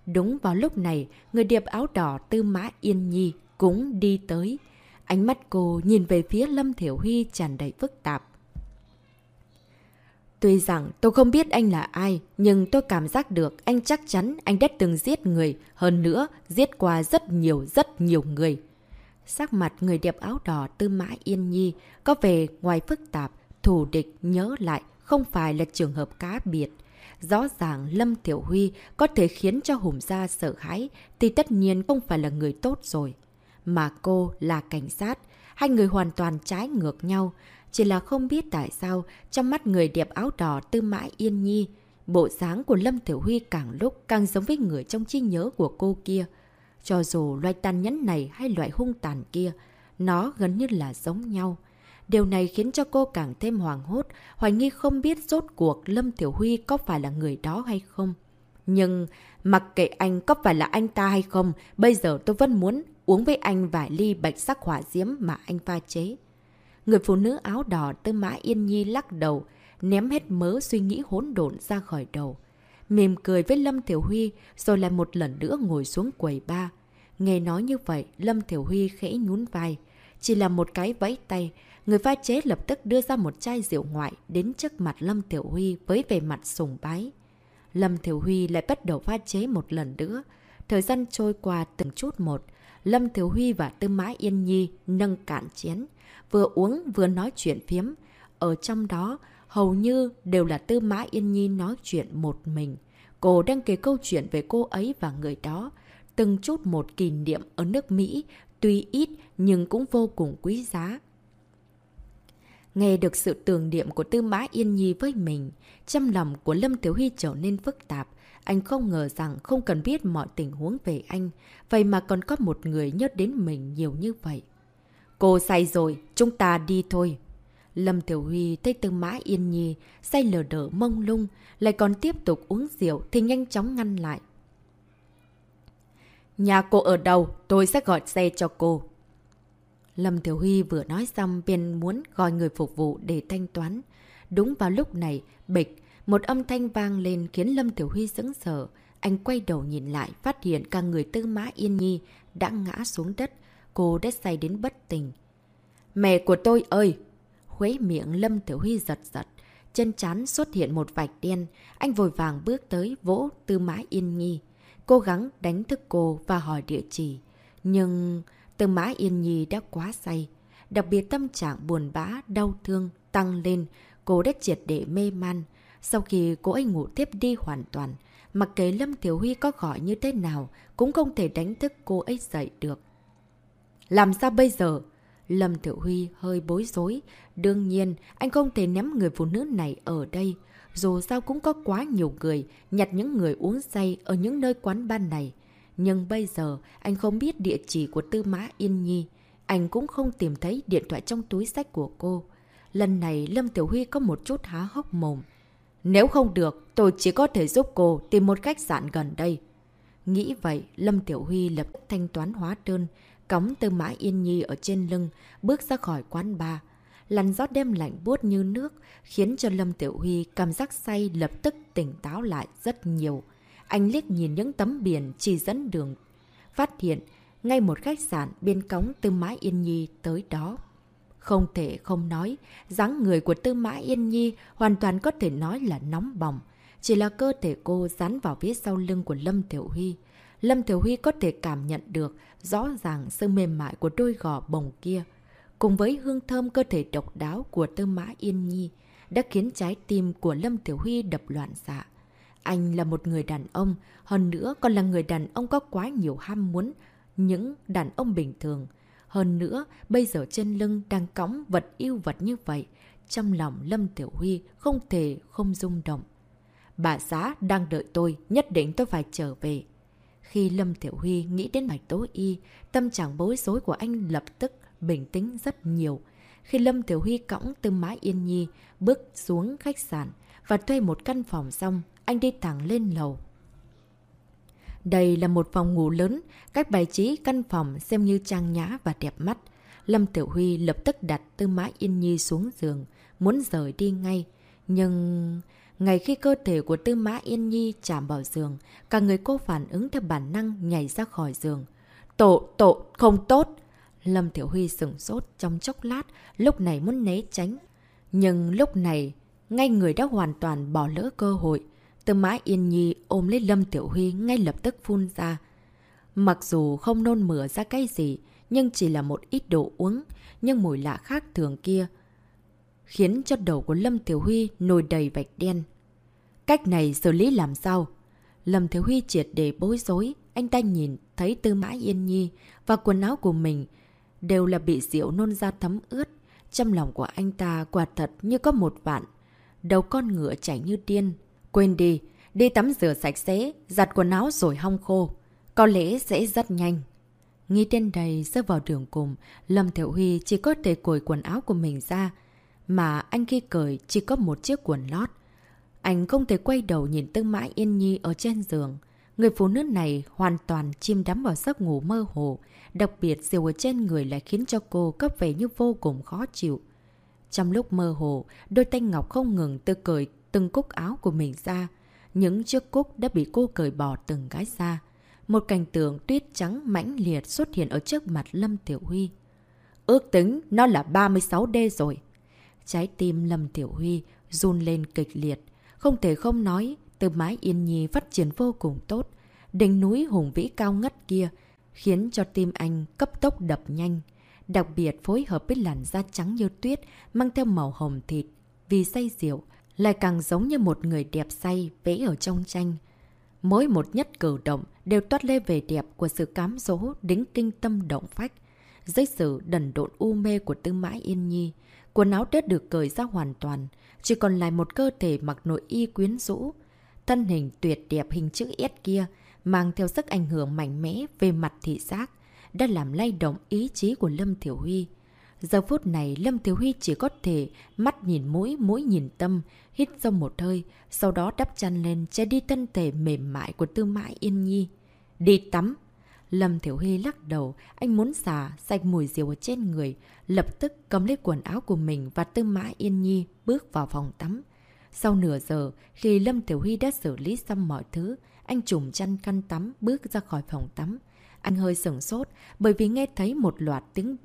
Đúng vào lúc này, người điệp áo đỏ Tư Mã Yên Nhi cũng đi tới. Ánh mắt cô nhìn về phía Lâm Thiểu Huy tràn đầy phức tạp. Tuy rằng tôi không biết anh là ai, nhưng tôi cảm giác được anh chắc chắn anh đã từng giết người, hơn nữa giết qua rất nhiều rất nhiều người. Sắc mặt người đẹp áo đỏ Tư Mã Yên Nhi có về ngoài phức tạp, thù địch nhớ lại không phải là trường hợp cá biệt. Rõ ràng Lâm Tiểu Huy có thể khiến cho Hùng Gia sợ hãi thì tất nhiên không phải là người tốt rồi. Mà cô là cảnh sát, hai người hoàn toàn trái ngược nhau. Chỉ là không biết tại sao trong mắt người đẹp áo đỏ Tư Mã Yên Nhi, bộ dáng của Lâm Tiểu Huy càng lúc càng giống với người trong trí nhớ của cô kia. Cho dù loại tàn nhẫn này hay loại hung tàn kia, nó gần như là giống nhau. Điều này khiến cho cô càng thêm hoàng hốt, hoài nghi không biết rốt cuộc Lâm Tiểu Huy có phải là người đó hay không. Nhưng mặc kệ anh có phải là anh ta hay không, bây giờ tôi vẫn muốn uống với anh vài ly bạch sắc hỏa diễm mà anh pha chế. Người phụ nữ áo đỏ tư mã yên nhi lắc đầu, ném hết mớ suy nghĩ hỗn độn ra khỏi đầu. Mềm cười với Lâm Thiểu Huy rồi lại một lần nữa ngồi xuống quầy ba. Nghe nói như vậy, Lâm Thiểu Huy khẽ nhún vai. Chỉ là một cái vẫy tay, người pha chế lập tức đưa ra một chai rượu ngoại đến trước mặt Lâm Tiểu Huy với vẻ mặt sùng bái. Lâm Thiểu Huy lại bắt đầu pha chế một lần nữa. Thời gian trôi qua từng chút một, Lâm Thiểu Huy và Tư Mã Yên Nhi nâng cạn chén, vừa uống vừa nói chuyện phiếm. Ở trong đó, hầu như đều là Tư Mã Yên Nhi nói chuyện một mình. Cô đang kể câu chuyện về cô ấy và người đó. Từng chút một kỷ niệm ở nước Mỹ, tuy ít nhưng cũng vô cùng quý giá. Nghe được sự tưởng niệm của Tư Mã Yên Nhi với mình, trong lòng của Lâm Tiểu Huy trở nên phức tạp. Anh không ngờ rằng không cần biết mọi tình huống về anh, vậy mà còn có một người nhớ đến mình nhiều như vậy. Cô say rồi, chúng ta đi thôi. Lâm Tiểu Huy thấy Tư Mã Yên Nhi say lờ đỡ mông lung, lại còn tiếp tục uống rượu thì nhanh chóng ngăn lại. Nhà cô ở đâu? Tôi sẽ gọi xe cho cô. Lâm Tiểu Huy vừa nói xong 便 muốn gọi người phục vụ để thanh toán. Đúng vào lúc này, bịch, một âm thanh vang lên khiến Lâm Tiểu Huy sững sờ. Anh quay đầu nhìn lại, phát hiện cả người tư mã Yên Nhi đã ngã xuống đất. Cô đã say đến bất tình. Mẹ của tôi ơi! Khuế miệng Lâm Tiểu Huy giật giật. Chân chán xuất hiện một vạch đen. Anh vội vàng bước tới vỗ tư mã Yên Nhi. Cố gắng đánh thức cô và hỏi địa chỉ. Nhưng tư mã Yên Nhi đã quá say. Đặc biệt tâm trạng buồn bã, đau thương, tăng lên. Cô đã triệt để mê man. Sau khi cô ấy ngủ tiếp đi hoàn toàn, mặc kệ Lâm Thiếu Huy có gọi như thế nào, cũng không thể đánh thức cô ấy dậy được. Làm sao bây giờ? Lâm Tiểu Huy hơi bối rối. Đương nhiên, anh không thể ném người phụ nữ này ở đây. Dù sao cũng có quá nhiều người nhặt những người uống say ở những nơi quán ban này. Nhưng bây giờ, anh không biết địa chỉ của Tư Mã Yên Nhi. Anh cũng không tìm thấy điện thoại trong túi sách của cô. Lần này, Lâm Tiểu Huy có một chút há hốc mồm. Nếu không được, tôi chỉ có thể giúp cô tìm một khách sạn gần đây. Nghĩ vậy, Lâm Tiểu Huy lập thanh toán hóa đơn, cõng tư mã yên nhi ở trên lưng, bước ra khỏi quán bar. Làn gió đêm lạnh buốt như nước, khiến cho Lâm Tiểu Huy cảm giác say lập tức tỉnh táo lại rất nhiều. Anh liếc nhìn những tấm biển chỉ dẫn đường. Phát hiện, ngay một khách sạn bên cống tư mã yên nhi tới đó. Không thể không nói, dáng người của Tư Mã Yên Nhi hoàn toàn có thể nói là nóng bỏng. Chỉ là cơ thể cô dán vào phía sau lưng của Lâm Tiểu Huy. Lâm Tiểu Huy có thể cảm nhận được rõ ràng sự mềm mại của đôi gò bồng kia. Cùng với hương thơm cơ thể độc đáo của Tư Mã Yên Nhi đã khiến trái tim của Lâm Tiểu Huy đập loạn xạ. Anh là một người đàn ông, hơn nữa còn là người đàn ông có quá nhiều ham muốn, những đàn ông bình thường. Hơn nữa, bây giờ trên lưng đang cõng vật yêu vật như vậy. Trong lòng Lâm Tiểu Huy không thể không rung động. Bà xã đang đợi tôi, nhất định tôi phải trở về. Khi Lâm Tiểu Huy nghĩ đến Bạch Tố Y, tâm trạng bối rối của anh lập tức bình tĩnh rất nhiều. Khi Lâm Tiểu Huy cõng từ mái yên nhi, bước xuống khách sạn và thuê một căn phòng xong, anh đi thẳng lên lầu. Đây là một phòng ngủ lớn, cách bài trí căn phòng xem như trang nhã và đẹp mắt. Lâm Tiểu Huy lập tức đặt tư mã Yên Nhi xuống giường, muốn rời đi ngay. Nhưng... Ngày khi cơ thể của Tư Mã Yên Nhi chạm vào giường, cả người cô phản ứng theo bản năng nhảy ra khỏi giường. Tổ, tổ, không tốt! Lâm Tiểu Huy sửng sốt trong chốc lát, lúc này muốn né tránh. Nhưng lúc này, ngay người đã hoàn toàn bỏ lỡ cơ hội. Tư Mã Yên Nhi ôm lấy Lâm Tiểu Huy ngay lập tức phun ra. Mặc dù không nôn mửa ra cái gì, nhưng chỉ là một ít đồ uống, nhưng mùi lạ khác thường kia khiến cho đầu của Lâm Thiếu Huy nổi đầy vạch đen. Cách này xử lý làm sao? Lâm Thiếu Huy triệt để bối rối, anh ta nhìn thấy Tư Mã Yên Nhi và quần áo của mình đều là bị rượu nôn ra thấm ướt. Trong lòng của anh ta quả thật như có một vạn. Đầu con ngựa chảy như điên. Quên đi, đi tắm rửa sạch sẽ, giặt quần áo rồi hong khô. Có lẽ sẽ rất nhanh. Nghĩ đến đây, rơi vào đường cùng, Lâm Thiệu Huy chỉ có thể cởi quần áo của mình ra, mà anh khi cởi chỉ có một chiếc quần lót. Anh không thể quay đầu nhìn Tư Mã Yên Nhi ở trên giường. Người phụ nữ này hoàn toàn chim đắm vào giấc ngủ mơ hồ, đặc biệt rượu ở trên người lại khiến cho cô cấp vẻ như vô cùng khó chịu. Trong lúc mơ hồ, đôi tay ngọc không ngừng tự cởi từng cúc áo của mình ra. Những chiếc cúc đã bị cô cởi bỏ từng cái ra. Một cảnh tượng tuyết trắng mãnh liệt xuất hiện ở trước mặt Lâm Tiểu Huy. Ước tính nó là 36D rồi. Trái tim Lâm Tiểu Huy run lên kịch liệt. Không thể không nói, từ mái yên nhi phát triển vô cùng tốt. Đỉnh núi hùng vĩ cao ngất kia khiến cho tim anh cấp tốc đập nhanh. Đặc biệt phối hợp với làn da trắng như tuyết mang theo màu hồng thịt. Vì say rượu, lại càng giống như một người đẹp say vẽ ở trong tranh. Mỗi một nhất cử động đều toát lên về đẹp của sự cám dỗ đính kinh tâm động phách. Dưới sự đần độn u mê của tư mã yên nhi, Quần áo đã được cởi ra hoàn toàn, chỉ còn lại một cơ thể mặc nội y quyến rũ. Thân hình tuyệt đẹp hình chữ S kia, mang theo sức ảnh hưởng mạnh mẽ về mặt thị giác, đã làm lay động ý chí của Lâm Thiểu Huy. Giờ phút này Lâm Thiếu Huy chỉ có thể mắt nhìn mũi, mũi nhìn tâm, hít sâu một hơi, sau đó đắp chăn lên che đi thân thể mềm mại của Tư Mã Yên Nhi. Đi tắm! Lâm Thiểu Huy lắc đầu, anh muốn xả, sạch mùi rượu ở trên người, lập tức cầm lấy quần áo của mình và Tư Mã Yên Nhi bước vào phòng tắm. Sau nửa giờ, khi Lâm Tiểu Huy đã xử lý xong mọi thứ, anh trùm chăn khăn tắm bước ra khỏi phòng tắm. Anh hơi sửng sốt bởi vì nghe thấy một loạt tiếng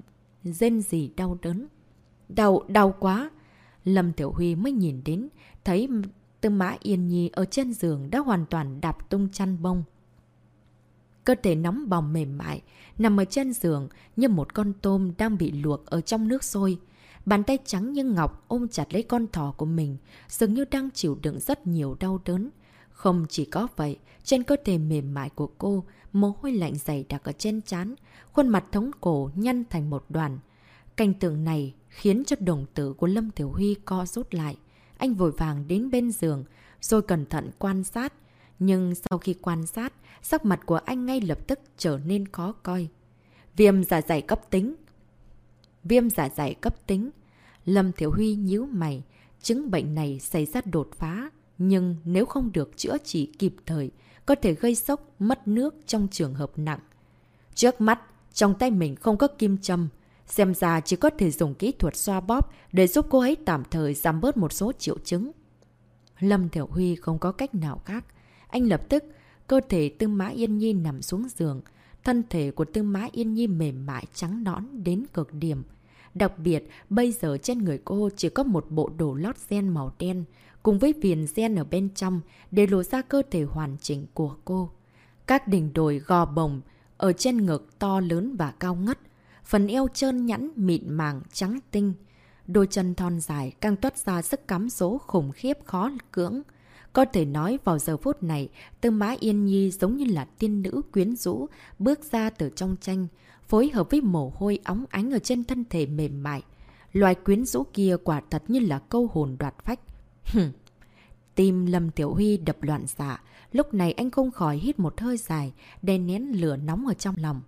rên gì đau đớn. Đau, đau quá! Lâm Tiểu Huy mới nhìn đến, thấy Tư Mã Yên Nhi ở trên giường đã hoàn toàn đạp tung chăn bông. Cơ thể nóng bỏng mềm mại, nằm ở trên giường như một con tôm đang bị luộc ở trong nước sôi. Bàn tay trắng như ngọc ôm chặt lấy con thỏ của mình, dường như đang chịu đựng rất nhiều đau đớn. Không chỉ có vậy, trên cơ thể mềm mại của cô, mồ hôi lạnh dày đặc ở trên trán, khuôn mặt thống cổ nhăn thành một đoàn. Cảnh tượng này khiến cho đồng tử của Lâm Tiểu Huy co rút lại. Anh vội vàng đến bên giường, rồi cẩn thận quan sát. Nhưng sau khi quan sát, sắc mặt của anh ngay lập tức trở nên khó coi. Viêm dạ dày cấp tính Viêm dạ dày cấp tính Lâm Thiểu Huy nhíu mày, chứng bệnh này xảy ra đột phá, nhưng nếu không được chữa trị kịp thời, có thể gây sốc, mất nước trong trường hợp nặng. Trước mắt, trong tay mình không có kim châm, xem ra chỉ có thể dùng kỹ thuật xoa bóp để giúp cô ấy tạm thời giảm bớt một số triệu chứng. Lâm Thiểu Huy không có cách nào khác. Anh lập tức Cơ thể Tư Mã Yên Nhi nằm xuống giường. Thân thể của Tư Mã Yên Nhi mềm mại trắng nõn đến cực điểm. Đặc biệt, bây giờ trên người cô chỉ có một bộ đồ lót gen màu đen, cùng với viền gen ở bên trong để lộ ra cơ thể hoàn chỉnh của cô. Các đỉnh đồi gò bồng ở trên ngực to lớn và cao ngất, phần eo trơn nhẵn mịn màng trắng tinh. Đôi chân thon dài càng toát ra sức cắm số khủng khiếp khó cưỡng. Có thể nói vào giờ phút này, Tư Mã Yên Nhi giống như là tiên nữ quyến rũ, bước ra từ trong tranh, phối hợp với mồ hôi óng ánh ở trên thân thể mềm mại. Loài quyến rũ kia quả thật như là câu hồn đoạt phách. Hừm. Tim Lâm Tiểu Huy đập loạn xạ, lúc này anh không khỏi hít một hơi dài, đè nén lửa nóng ở trong lòng.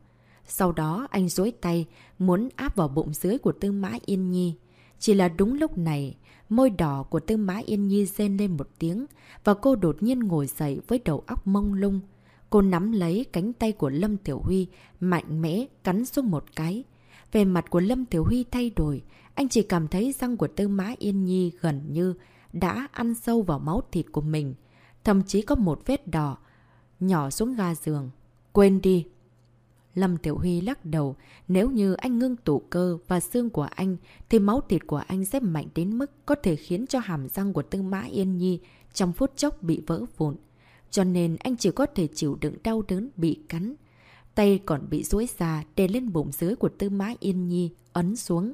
Sau đó anh dối tay, muốn áp vào bụng dưới của Tư Mã Yên Nhi. Chỉ là đúng lúc này, môi đỏ của Tư Mã Yên Nhi rên lên một tiếng, và cô đột nhiên ngồi dậy với đầu óc mông lung. Cô nắm lấy cánh tay của Lâm Tiểu Huy, mạnh mẽ cắn xuống một cái. Về mặt của Lâm Tiểu Huy thay đổi, anh chỉ cảm thấy răng của Tư Mã Yên Nhi gần như đã ăn sâu vào máu thịt của mình. Thậm chí có một vết đỏ, nhỏ xuống ga giường. Quên đi, Lâm Tiểu Huy lắc đầu, nếu như anh ngưng tủ cơ và xương của anh, thì máu thịt của anh sẽ mạnh đến mức có thể khiến cho hàm răng của Tư Mã Yên Nhi trong phút chốc bị vỡ vụn. Cho nên anh chỉ có thể chịu đựng đau đớn bị cắn. Tay còn bị duỗi ra đè lên bụng dưới của Tư Mã Yên Nhi, ấn xuống.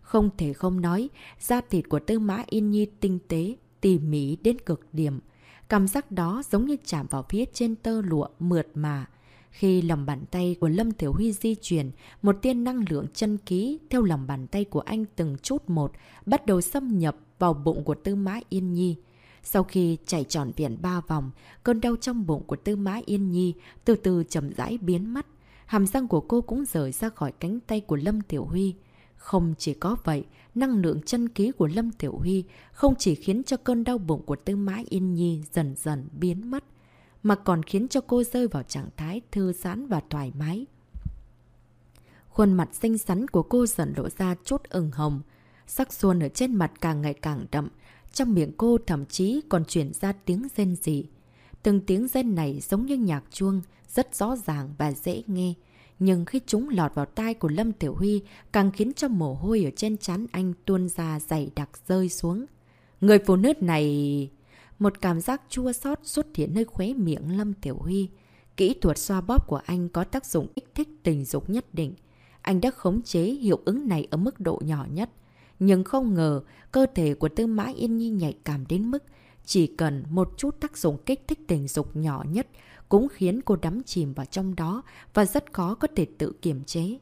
Không thể không nói, da thịt của Tư Mã Yên Nhi tinh tế, tỉ mỉ đến cực điểm. Cảm giác đó giống như chạm vào phía trên tơ lụa mượt mà. Khi lòng bàn tay của Lâm Tiểu Huy di chuyển, một tiên năng lượng chân ký theo lòng bàn tay của anh từng chút một bắt đầu xâm nhập vào bụng của Tư Mã Yên Nhi. Sau khi chạy tròn viện ba vòng, cơn đau trong bụng của Tư Mã Yên Nhi từ từ chậm rãi biến mất. Hàm răng của cô cũng rời ra khỏi cánh tay của Lâm Tiểu Huy. Không chỉ có vậy, năng lượng chân ký của Lâm Tiểu Huy không chỉ khiến cho cơn đau bụng của Tư Mã Yên Nhi dần dần biến mất, mà còn khiến cho cô rơi vào trạng thái thư giãn và thoải mái. Khuôn mặt xinh xắn của cô dần lộ ra chút ửng hồng, sắc xuân ở trên mặt càng ngày càng đậm, trong miệng cô thậm chí còn chuyển ra tiếng rên rỉ. Từng tiếng rên này giống như nhạc chuông, rất rõ ràng và dễ nghe. Nhưng khi chúng lọt vào tai của Lâm Tiểu Huy, càng khiến cho mồ hôi ở trên trán anh tuôn ra dày đặc rơi xuống. Người phụ nữ này... Một cảm giác chua xót xuất hiện nơi khóe miệng Lâm Tiểu Huy. Kỹ thuật xoa bóp của anh có tác dụng kích thích tình dục nhất định. Anh đã khống chế hiệu ứng này ở mức độ nhỏ nhất. Nhưng không ngờ, cơ thể của Tư Mã Yên Nhi nhạy cảm đến mức chỉ cần một chút tác dụng kích thích tình dục nhỏ nhất cũng khiến cô đắm chìm vào trong đó và rất khó có thể tự kiềm chế.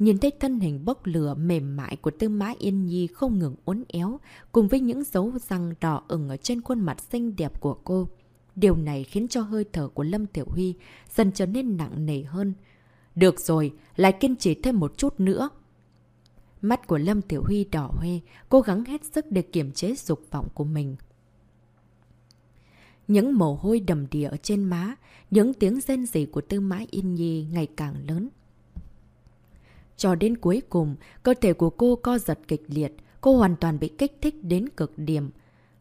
Nhìn thấy thân hình bốc lửa mềm mại của tư mã Yên Nhi không ngừng uốn éo, cùng với những dấu răng đỏ ửng ở trên khuôn mặt xinh đẹp của cô. Điều này khiến cho hơi thở của Lâm Tiểu Huy dần trở nên nặng nề hơn. Được rồi, lại kiên trì thêm một chút nữa. Mắt của Lâm Tiểu Huy đỏ hoe, cố gắng hết sức để kiềm chế dục vọng của mình. Những mồ hôi đầm đìa ở trên má, những tiếng rên rỉ của Tư Mã Yên Nhi ngày càng lớn. Cho đến cuối cùng, cơ thể của cô co giật kịch liệt, cô hoàn toàn bị kích thích đến cực điểm.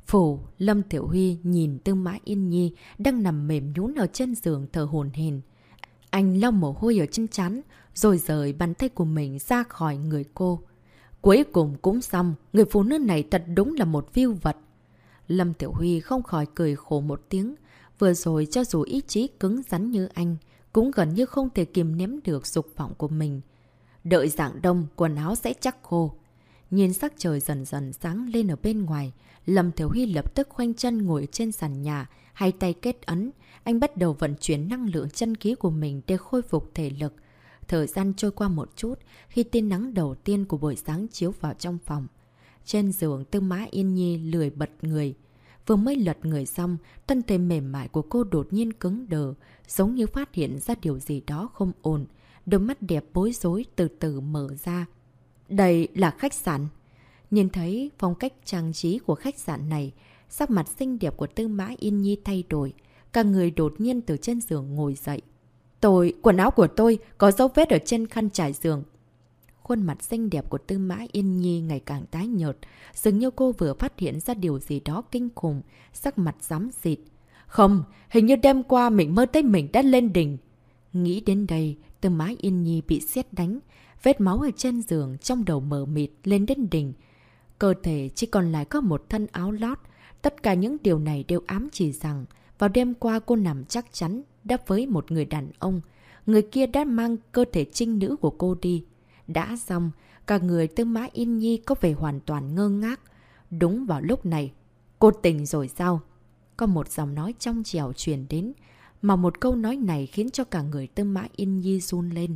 Phủ, Lâm Tiểu Huy nhìn Tư Mã Yên Nhi đang nằm mềm nhún ở trên giường thở hồn hền. Anh lau mồ hôi ở chân chán, rồi rời bàn tay của mình ra khỏi người cô. Cuối cùng cũng xong, người phụ nữ này thật đúng là một viêu vật. Lâm Tiểu Huy không khỏi cười khổ một tiếng. Vừa rồi cho dù ý chí cứng rắn như anh, cũng gần như không thể kìm nếm được dục vọng của mình. Đợi dạng đông, quần áo sẽ chắc khô. Nhìn sắc trời dần dần sáng lên ở bên ngoài, Lâm Thiếu Huy lập tức khoanh chân ngồi trên sàn nhà, hai tay kết ấn. Anh bắt đầu vận chuyển năng lượng chân khí của mình để khôi phục thể lực. Thời gian trôi qua một chút, khi tia nắng đầu tiên của buổi sáng chiếu vào trong phòng. Trên giường tư mã yên nhi lười bật người. Vừa mới lật người xong, thân thể mềm mại của cô đột nhiên cứng đờ, giống như phát hiện ra điều gì đó không ổn. Đôi mắt đẹp bối rối từ từ mở ra. Đây là khách sạn. Nhìn thấy phong cách trang trí của khách sạn này, sắc mặt xinh đẹp của Tư Mã Yên Nhi thay đổi. Cả người đột nhiên từ trên giường ngồi dậy. Tôi, quần áo của tôi có dấu vết ở trên khăn trải giường. Khuôn mặt xinh đẹp của Tư Mã Yên Nhi ngày càng tái nhợt, dường như cô vừa phát hiện ra điều gì đó kinh khủng, sắc mặt giám xịt. Không, hình như đêm qua mình mơ thấy mình đã lên đỉnh. Nghĩ đến đây, Tư Mã Yên Nhi bị xét đánh, vết máu ở trên giường trong đầu mở mịt lên đến đỉnh. Cơ thể chỉ còn lại có một thân áo lót. Tất cả những điều này đều ám chỉ rằng vào đêm qua cô nằm chắc chắn đã với một người đàn ông. Người kia đã mang cơ thể trinh nữ của cô đi. Đã xong, cả người tư mã yên nhi có vẻ hoàn toàn ngơ ngác. Đúng vào lúc này, cô tỉnh rồi sao? có một giọng nói trong trèo truyền đến. Mà một câu nói này khiến cho cả người Tư Mã Yên Nhi run lên.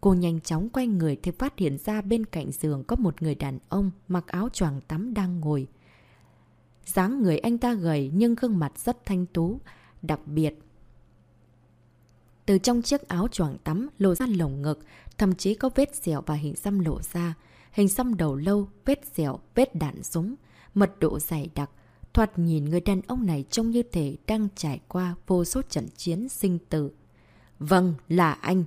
Cô nhanh chóng quay người thì phát hiện ra bên cạnh giường có một người đàn ông mặc áo choàng tắm đang ngồi. dáng người anh ta gầy nhưng gương mặt rất thanh tú. Đặc biệt, từ trong chiếc áo choàng tắm lộ ra lồng ngực, thậm chí có vết dẻo và hình xăm lộ ra. Hình xăm đầu lâu, vết dẻo, vết đạn súng, mật độ dày đặc. Thoạt nhìn người đàn ông này trông như thể đang trải qua vô số trận chiến sinh tử. Vâng, là anh.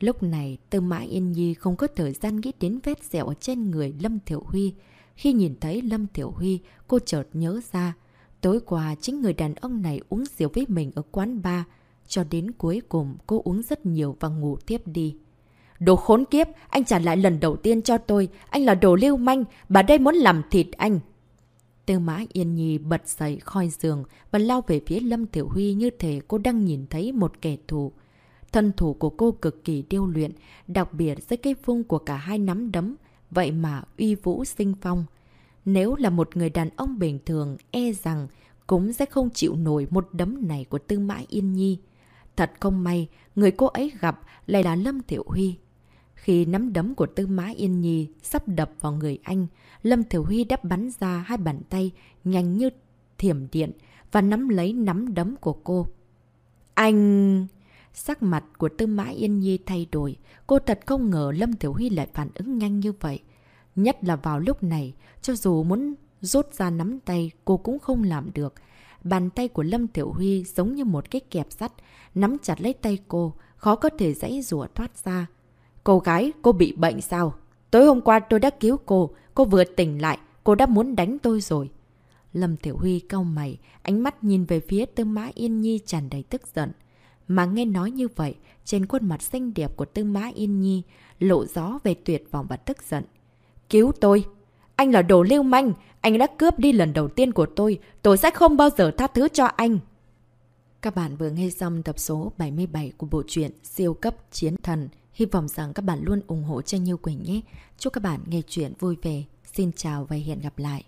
Lúc này, Tư Mã Yên Nhi không có thời gian nghĩ đến vết dẻo ở trên người Lâm Thiểu Huy. Khi nhìn thấy Lâm Thiểu Huy, cô chợt nhớ ra. Tối qua, chính người đàn ông này uống rượu với mình ở quán bar. Cho đến cuối cùng, cô uống rất nhiều và ngủ tiếp đi. Đồ khốn kiếp, anh trả lại lần đầu tiên cho tôi. Anh là đồ lưu manh, bà đây muốn làm thịt anh. Tư mã Yên Nhi bật dậy khỏi giường và lao về phía Lâm Tiểu Huy như thể cô đang nhìn thấy một kẻ thù. Thân thủ của cô cực kỳ điêu luyện, đặc biệt dưới cây phung của cả hai nắm đấm, vậy mà uy vũ sinh phong. Nếu là một người đàn ông bình thường, e rằng cũng sẽ không chịu nổi một đấm này của Tư Mã Yên Nhi. Thật không may, người cô ấy gặp lại là Lâm Tiểu Huy. Khi nắm đấm của Tư Mã Yên Nhi sắp đập vào người anh, Lâm Thiểu Huy đắp bắn ra hai bàn tay nhanh như thiểm điện và nắm lấy nắm đấm của cô. Anh... Sắc mặt của Tư Mã Yên Nhi thay đổi. Cô thật không ngờ Lâm Thiểu Huy lại phản ứng nhanh như vậy. Nhất là vào lúc này, cho dù muốn rút ra nắm tay, cô cũng không làm được. Bàn tay của Lâm Tiểu Huy giống như một cái kẹp sắt, nắm chặt lấy tay cô, khó có thể dãy rùa thoát ra. Cô gái, cô bị bệnh sao? Tối hôm qua tôi đã cứu cô, cô vừa tỉnh lại, cô đã muốn đánh tôi rồi. Lâm Tiểu Huy cau mày, ánh mắt nhìn về phía Tư Mã Yên Nhi tràn đầy tức giận. Mà nghe nói như vậy, trên khuôn mặt xinh đẹp của Tư Mã Yên Nhi lộ gió về tuyệt vọng và tức giận. Cứu tôi! Anh là đồ lưu manh! Anh đã cướp đi lần đầu tiên của tôi! Tôi sẽ không bao giờ tha thứ cho anh! Các bạn vừa nghe xong tập số 77 của bộ truyện Siêu cấp chiến thần. Hy vọng rằng các bạn luôn ủng hộ cho Như Quỳnh nhé. Chúc các bạn nghe chuyện vui vẻ. Xin chào và hẹn gặp lại.